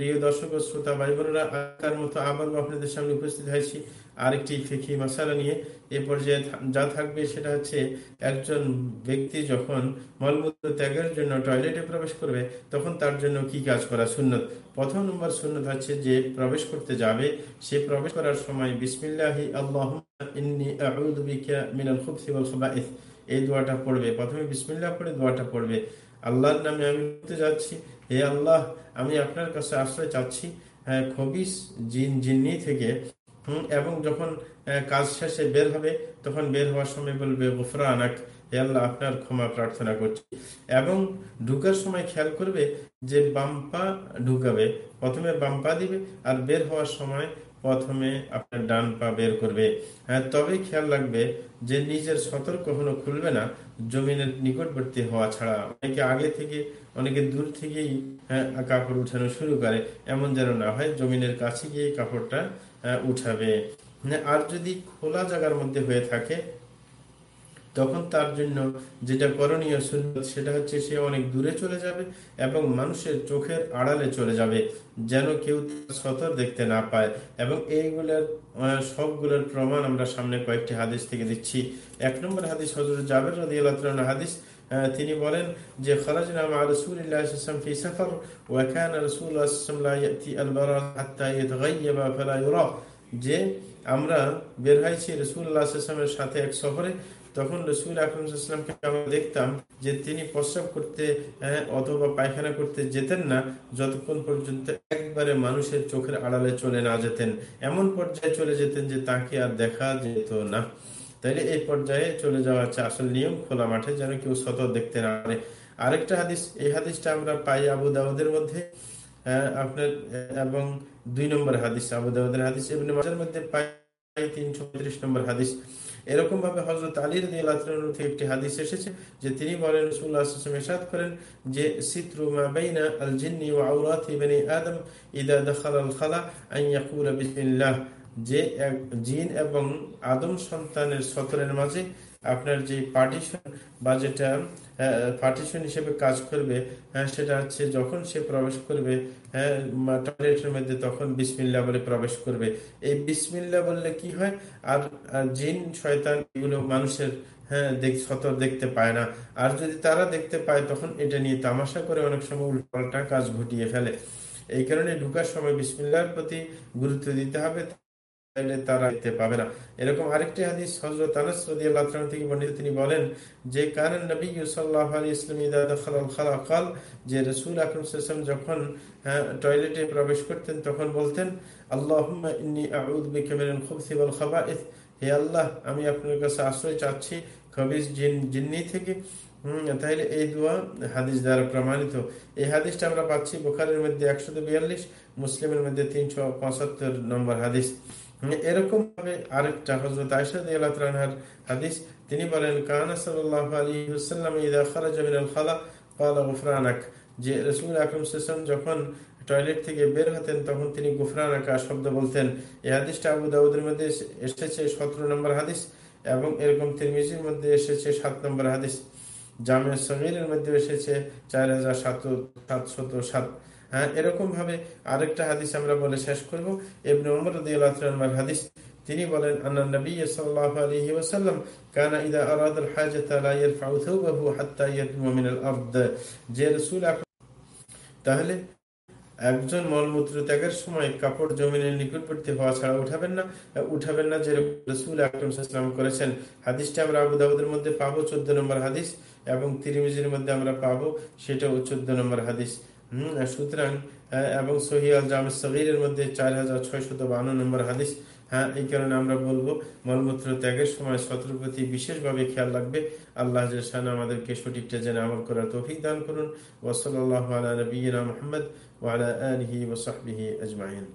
প্রিয় দর্শক শ্রোতা ভাই বোনেরা আকার মতো আবার আপনাদের সামনে উপস্থিত হয়েছি আরেকটি ফিকি মশালা নিয়ে। এ পর্যায়ে যা থাকবে সেটা হচ্ছে একজন ব্যক্তি যখন মলমূত্র ত্যাগের জন্য টয়লেটে প্রবেশ করবে, তখন তার জন্য কি কাজ করা সুন্নত? প্রথম নম্বর সুন্নত হচ্ছে যে প্রবেশ করতে যাবে, সে প্রবেশ করার সময় বিসমিল্লাহি আল্লাহ মিনাল খুবসি ওয়াল খাবাইস। এই দোয়াটা পড়বে। প্রথমে বিসমিল্লাহ পড়ে দোয়াটা পড়বে। আল্লাহর নামে আমি যাচ্ছি হে আল্লাহ, আমি আপনার কাছে আশ্রয় চাচ্ছি খবিস জিন, জিন্নি থেকে। এবং যখন কাজ শেষে বের হবে, তখন বের হওয়ার সময় বলবে গুফরা আনাক হে আল্লাহ, আপনার ক্ষমা প্রার্থনা করছি। এবং ঢুকার সময় খেয়াল করবে যে বাম্পা ঢুকাবে, প্রথমে বাম্পা দিবে, আর বের হওয়ার সময় প্রথমে আপনার ডান পা বের করবে। হ্যাঁ তবে খেয়াল রাখবে যে নিজের সতর্ক কখনো খুলবে না, জমিনের নিকটবর্তী হওয়া ছাড়া। অনেকে আগে থেকে অনেকে দূর থেকেই হ্যাঁ, কাপড় উঠানো শুরু করে। এমন যেন না হয় জমিনের কাছে গিয়ে কাপড়টা উঠাবে। হ্যাঁ, আর যদি খোলা জায়গার মধ্যে হয়ে থাকে তখন তার জন্য যেটা করণীয় সেটা হচ্ছে সে অনেক দূরে চলে যাবে এবং মানুষের চোখের আড়ালে চলে যাবে যেন কেউ সতর দেখতে না পায়। এবং এইগুলোর সবগুলোর প্রমাণ আমরা সামনে কয়েকটি হাদিস থেকে দিচ্ছি। এক নম্বর হাদিস হজরত জাবের রদি আল্লাহ হাদিস তিনি বলেন যে যে আমরা বের হয়েছি সাল্লাল্লাহু সাথে এক সফরে। তখন রসুল আকরমকে আমরা দেখতাম যে তিনি প্রস্রাব করতে হ্যাঁ, অথবা পায়খানা করতে যেতেন না। যতক্ষণ পর্যন্ত একবারে মানুষের চোখের আড়ালে চলে না যেতেন। এমন পর্যায়ে চলে যেতেন যে তাকে আর দেখা যেত না। তাইলে এই পর্যায়ে চলে যাওয়া হচ্ছে আসল নিয়ম, খোলা মাঠে যেন কেউ শত দেখতে না পারে। আরেকটা হাদিস, এই হাদিসটা আমরা পাই আবু দাউদের মধ্যে আপনার, এবং দুই নম্বর হাদিস, আবু দাউদের হাদিস মাঝের মধ্যে পাই নম্বর হাদিস। এরকম ভাবে হজরত একটি হাদিস এসেছে যে তিনি বলেন করেন যে, সিত্রু আল খালা যে জিন এবং আদম সন্তানের সতরের মাঝে আপনার যে পার্টিশন বা যেটা পার্টিশন হিসেবে কাজ করবে হ্যাঁ সেটা হচ্ছে যখন সে প্রবেশ করবে হ্যাঁ টয়লেটের মধ্যে তখন বিসমিল্লা বলে প্রবেশ করবে। এই বিসমিল্লা বললে কি হয়? আর জিন, শয়তান এগুলো মানুষের হ্যাঁ সতর দেখতে পায় না। আর যদি তারা দেখতে পায়, তখন এটা নিয়ে তামাশা করে অনেক সময় উল্টাপাল্টা কাজ ঘটিয়ে ফেলে। এই কারণে ঢুকার সময় বিসমিল্লার প্রতি গুরুত্ব দিতে হবে। তারা দেখতে পাবে না। এরকম আরেকটি হাদিস হজরত থেকে বর্ণিত, তিনি বলেন যে কারণ নবী সাল্লাহ আলী ইসলাম যে রসুল আকরম যখন টয়লেটে প্রবেশ করতেন, তখন বলতেন আল্লাহ হে আল্লাহ, আমি আপনার কাছে আশ্রয় চাচ্ছি খবিস জিন্নি থেকে। তাহলে এই দোয়া হাদিস দ্বারা প্রমাণিত। এই হাদিসটা আমরা পাচ্ছি বোখারের মধ্যে একশো বিয়াল্লিশ, মুসলিমের মধ্যে তিনশো পঁচাত্তর নম্বর হাদিস। এরকম ভাবে আরেকটা হজরত আয়সাদ হাদিস, তিনি বলেন, কানা সাল্লাহ আলী ইদা খারাজা মিনাল খালা গুফরানাক যে রসুল আকরম যখন টয়লেট থেকে বের হতেন, তখন তিনি গুফরান আকা শব্দ বলতেন। এই হাদিসটা আবু দাউদের মধ্যে এসেছে সতেরো নম্বর হাদিস এবং এরকম তিরমিজির মধ্যে এসেছে সাত নম্বর হাদিস। জামে সমিরের মধ্যে এসেছে চার হাজার সাতশত সাত। হ্যাঁ এরকম ভাবে আরেকটা হাদিস আমরা বলে শেষ করব। উমর হাদিস, তিনি বলেন তাহলে একজন মলমূত্র ত্যাগের সময় কাপড় জমিনের নিকটবর্তী হওয়া ছাড়া উঠাবেন না উঠাবেন না যে রসুল আকরম করেছেন। হাদিসটা আমরা আবু দাবুদের মধ্যে পাবো, চোদ্দ নম্বর হাদিস, এবং তিরিমিজির মধ্যে আমরা পাবো, সেটাও চোদ্দ নম্বর হাদিস। হম সুতরাং এবং সহিয়াল জামে সগিরের মধ্যে চার হাজার ছয়শত বান্ন নম্বর হাদিস হ্যাঁ এই কারণে আমরা বলব, মলমূত্র ত্যাগের সময় শত্রুর প্রতি বিশেষভাবে খেয়াল রাখবে। আল্লাহ আমাদেরকে সঠিকটা জেনে আমল করার তৌফিক দান করুন। ওসল আল্লাহ আলা নবীনা মোহাম্মদ ওয়ালা আলহি ওসহবিহি আজমাইন।